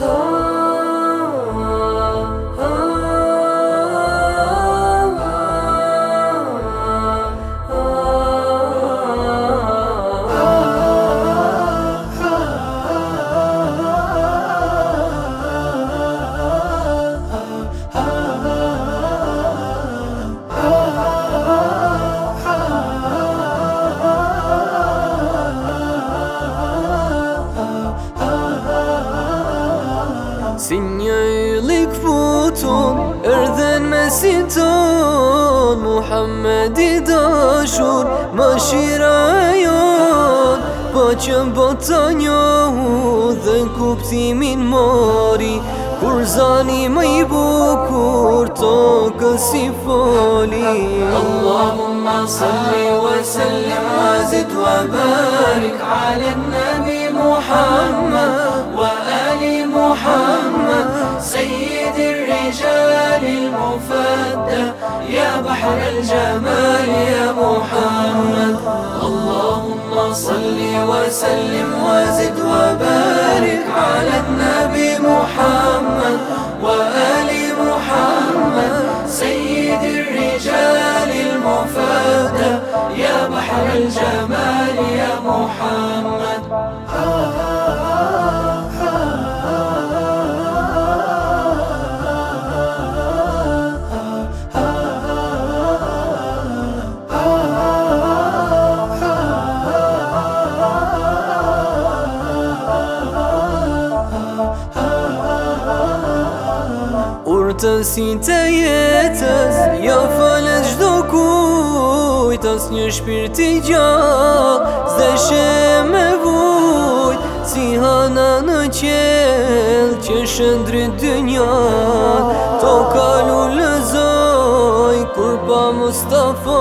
Oh. تفوتون ارذن مسيتون محمد داشون ماشي رايون باچم بطانيو ذن كوبتي من ماري كرزاني بوكور كورتوك سيفولي اللهم صل وسلم وزد وبارك على النبي محمد. الرجال المفدى. يا بحر الجمال يا محمد. اللهم صل وسلم وزد وبارك على النبي محمد وآل محمد. سيد الرجال المفدى. يا بحر الجمال يا محمد. Si të jetës Jo falët gjdo kujt As një shpirt i gjallë Zde shem vujt Si hana në qelë Që shëndrit dë njallë To kalu lëzoj Kur pa Mustafa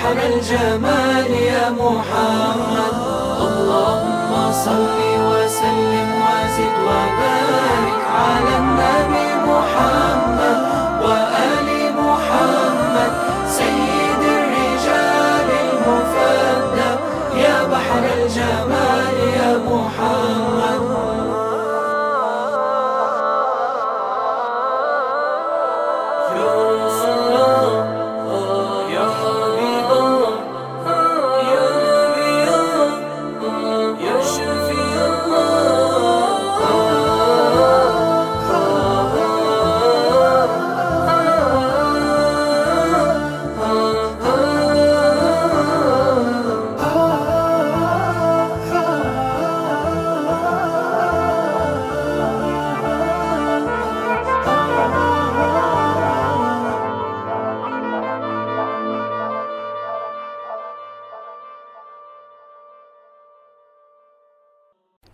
بحر الجمال يا محمد. اللهم صل وسلم وزد وبارك على النبي محمد وآل محمد. سيد الرجال المفدى يا بحر الجمال يا محمد.